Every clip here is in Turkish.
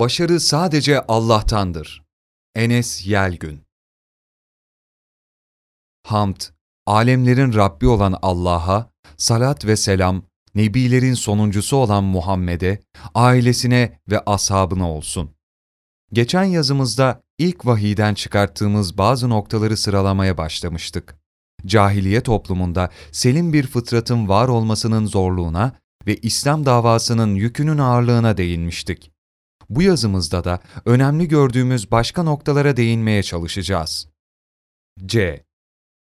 Başarı sadece Allah'tandır. Enes Yelgün Hamd, alemlerin Rabbi olan Allah'a, salat ve selam, nebilerin sonuncusu olan Muhammed'e, ailesine ve ashabına olsun. Geçen yazımızda ilk vahiden çıkarttığımız bazı noktaları sıralamaya başlamıştık. Cahiliye toplumunda selim bir fıtratın var olmasının zorluğuna ve İslam davasının yükünün ağırlığına değinmiştik. Bu yazımızda da önemli gördüğümüz başka noktalara değinmeye çalışacağız. C.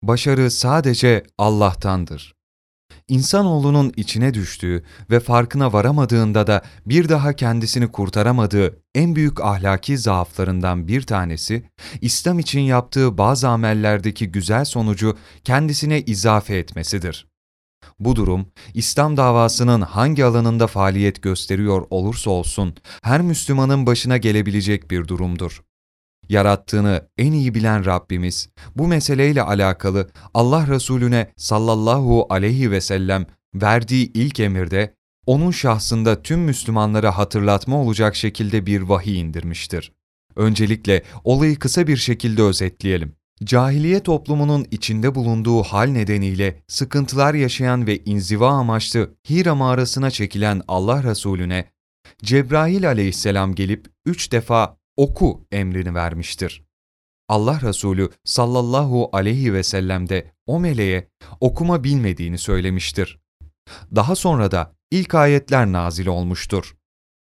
Başarı sadece Allah'tandır. İnsanoğlunun içine düştüğü ve farkına varamadığında da bir daha kendisini kurtaramadığı en büyük ahlaki zaaflarından bir tanesi, İslam için yaptığı bazı amellerdeki güzel sonucu kendisine izafe etmesidir. Bu durum, İslam davasının hangi alanında faaliyet gösteriyor olursa olsun, her Müslümanın başına gelebilecek bir durumdur. Yarattığını en iyi bilen Rabbimiz, bu meseleyle alakalı Allah Resulüne sallallahu aleyhi ve sellem verdiği ilk emirde, onun şahsında tüm Müslümanlara hatırlatma olacak şekilde bir vahiy indirmiştir. Öncelikle olayı kısa bir şekilde özetleyelim. Cahiliye toplumunun içinde bulunduğu hal nedeniyle sıkıntılar yaşayan ve inziva amaçlı Hira mağarasına çekilen Allah Resulüne, Cebrail aleyhisselam gelip üç defa oku emrini vermiştir. Allah Resulü sallallahu aleyhi ve sellem de o meleğe okuma bilmediğini söylemiştir. Daha sonra da ilk ayetler nazil olmuştur.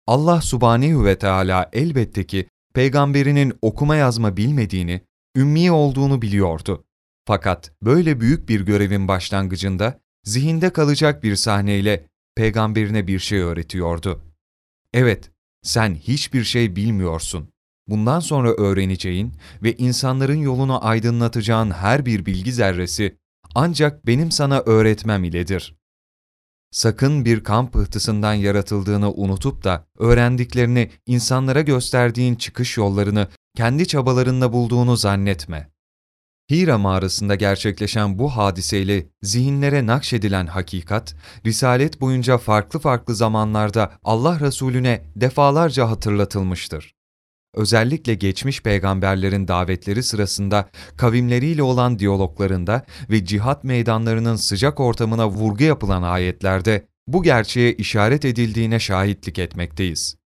Allah subhanehu ve Teala elbette ki peygamberinin okuma yazma bilmediğini, ümmi olduğunu biliyordu. Fakat böyle büyük bir görevin başlangıcında zihinde kalacak bir sahneyle peygamberine bir şey öğretiyordu. Evet, sen hiçbir şey bilmiyorsun. Bundan sonra öğreneceğin ve insanların yolunu aydınlatacağın her bir bilgi zerresi ancak benim sana öğretmem iledir. Sakın bir kan pıhtısından yaratıldığını unutup da öğrendiklerini insanlara gösterdiğin çıkış yollarını kendi çabalarında bulduğunu zannetme. Hira mağarasında gerçekleşen bu hadiseyle zihinlere nakşedilen hakikat, Risalet boyunca farklı farklı zamanlarda Allah Resulüne defalarca hatırlatılmıştır. Özellikle geçmiş peygamberlerin davetleri sırasında kavimleriyle olan diyaloglarında ve cihat meydanlarının sıcak ortamına vurgu yapılan ayetlerde bu gerçeğe işaret edildiğine şahitlik etmekteyiz.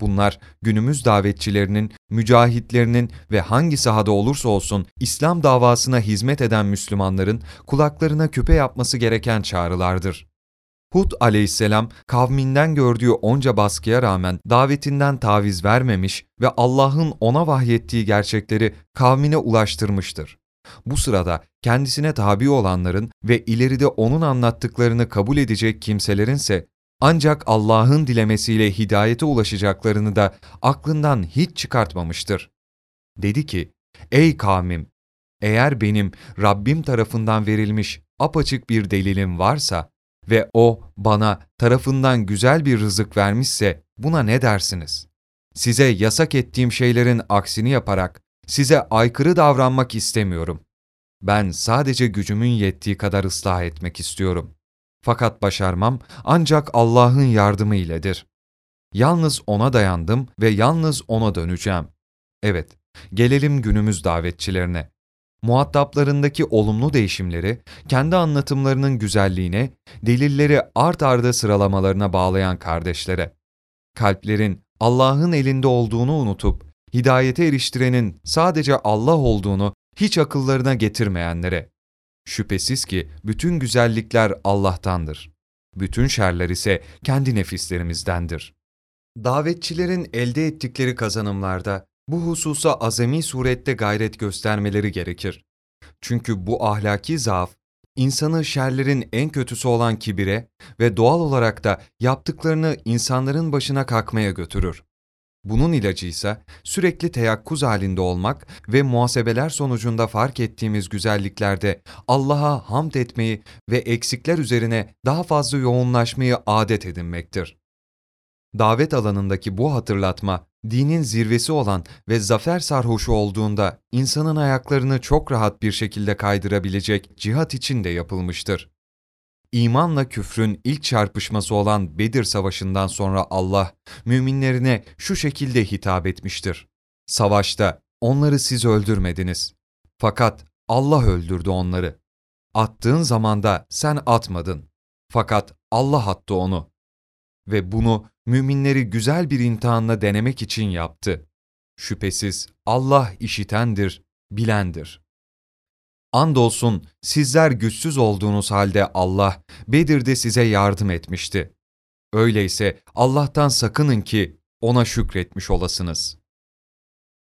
Bunlar günümüz davetçilerinin, mücahitlerinin ve hangi sahada olursa olsun İslam davasına hizmet eden Müslümanların kulaklarına küpe yapması gereken çağrılardır. Hud aleyhisselam kavminden gördüğü onca baskıya rağmen davetinden taviz vermemiş ve Allah'ın ona vahyettiği gerçekleri kavmine ulaştırmıştır. Bu sırada kendisine tabi olanların ve ileride onun anlattıklarını kabul edecek kimselerinse ancak Allah'ın dilemesiyle hidayete ulaşacaklarını da aklından hiç çıkartmamıştır. Dedi ki, Ey kavmim! Eğer benim Rabbim tarafından verilmiş apaçık bir delilim varsa ve O bana tarafından güzel bir rızık vermişse buna ne dersiniz? Size yasak ettiğim şeylerin aksini yaparak size aykırı davranmak istemiyorum. Ben sadece gücümün yettiği kadar ıslah etmek istiyorum. Fakat başarmam ancak Allah'ın yardımı iledir. Yalnız O'na dayandım ve yalnız O'na döneceğim. Evet, gelelim günümüz davetçilerine. Muhataplarındaki olumlu değişimleri, kendi anlatımlarının güzelliğine, delilleri art arda sıralamalarına bağlayan kardeşlere. Kalplerin Allah'ın elinde olduğunu unutup, hidayete eriştirenin sadece Allah olduğunu hiç akıllarına getirmeyenlere. Şüphesiz ki bütün güzellikler Allah'tandır. Bütün şerler ise kendi nefislerimizdendir. Davetçilerin elde ettikleri kazanımlarda bu hususa azami surette gayret göstermeleri gerekir. Çünkü bu ahlaki zaaf, insanı şerlerin en kötüsü olan kibire ve doğal olarak da yaptıklarını insanların başına kalkmaya götürür. Bunun ilacı ise sürekli teyakkuz halinde olmak ve muhasebeler sonucunda fark ettiğimiz güzelliklerde Allah'a hamd etmeyi ve eksikler üzerine daha fazla yoğunlaşmayı adet edinmektir. Davet alanındaki bu hatırlatma, dinin zirvesi olan ve zafer sarhoşu olduğunda insanın ayaklarını çok rahat bir şekilde kaydırabilecek cihat için de yapılmıştır. İmanla küfrün ilk çarpışması olan Bedir Savaşı'ndan sonra Allah, müminlerine şu şekilde hitap etmiştir. Savaşta onları siz öldürmediniz. Fakat Allah öldürdü onları. Attığın zamanda sen atmadın. Fakat Allah attı onu. Ve bunu müminleri güzel bir imtihanla denemek için yaptı. Şüphesiz Allah işitendir, bilendir. Andolsun sizler güçsüz olduğunuz halde Allah Bedir'de size yardım etmişti. Öyleyse Allah'tan sakının ki ona şükretmiş olasınız.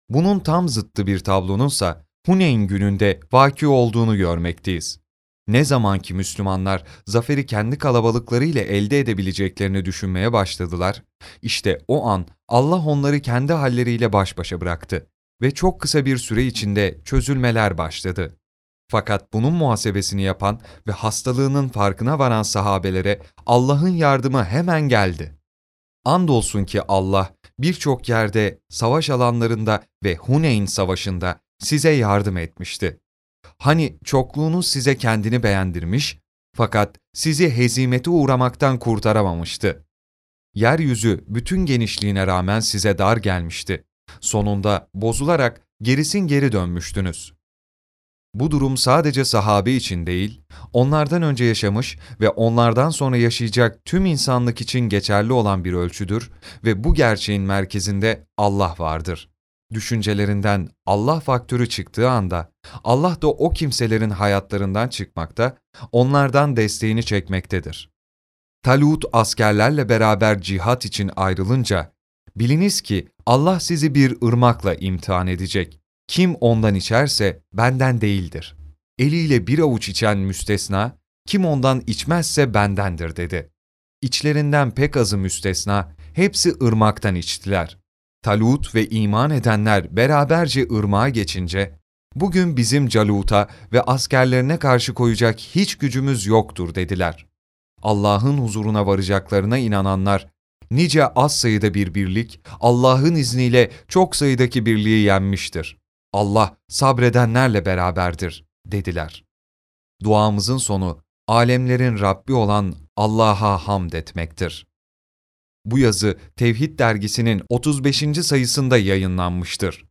Bunun tam zıttı bir tablonunsa Huneyn gününde vaki olduğunu görmekteyiz. Ne zaman ki Müslümanlar zaferi kendi kalabalıklarıyla elde edebileceklerini düşünmeye başladılar, işte o an Allah onları kendi halleriyle baş başa bıraktı ve çok kısa bir süre içinde çözülmeler başladı. Fakat bunun muhasebesini yapan ve hastalığının farkına varan sahabelere Allah'ın yardımı hemen geldi. Andolsun ki Allah birçok yerde, savaş alanlarında ve Huneyn Savaşı'nda size yardım etmişti. Hani çokluğunuz size kendini beğendirmiş fakat sizi hezimete uğramaktan kurtaramamıştı. Yeryüzü bütün genişliğine rağmen size dar gelmişti. Sonunda bozularak gerisin geri dönmüştünüz. Bu durum sadece sahabe için değil, onlardan önce yaşamış ve onlardan sonra yaşayacak tüm insanlık için geçerli olan bir ölçüdür ve bu gerçeğin merkezinde Allah vardır. Düşüncelerinden Allah faktörü çıktığı anda Allah da o kimselerin hayatlarından çıkmakta, onlardan desteğini çekmektedir. Talut askerlerle beraber cihat için ayrılınca, biliniz ki Allah sizi bir ırmakla imtihan edecek. Kim ondan içerse benden değildir. Eliyle bir avuç içen müstesna, kim ondan içmezse bendendir dedi. İçlerinden pek azı müstesna, hepsi ırmaktan içtiler. Talut ve iman edenler beraberce ırmağa geçince, bugün bizim Calut'a ve askerlerine karşı koyacak hiç gücümüz yoktur dediler. Allah'ın huzuruna varacaklarına inananlar, nice az sayıda bir birlik, Allah'ın izniyle çok sayıdaki birliği yenmiştir. Allah sabredenlerle beraberdir, dediler. Duamızın sonu, alemlerin Rabbi olan Allah'a hamd etmektir. Bu yazı Tevhid dergisinin 35. sayısında yayınlanmıştır.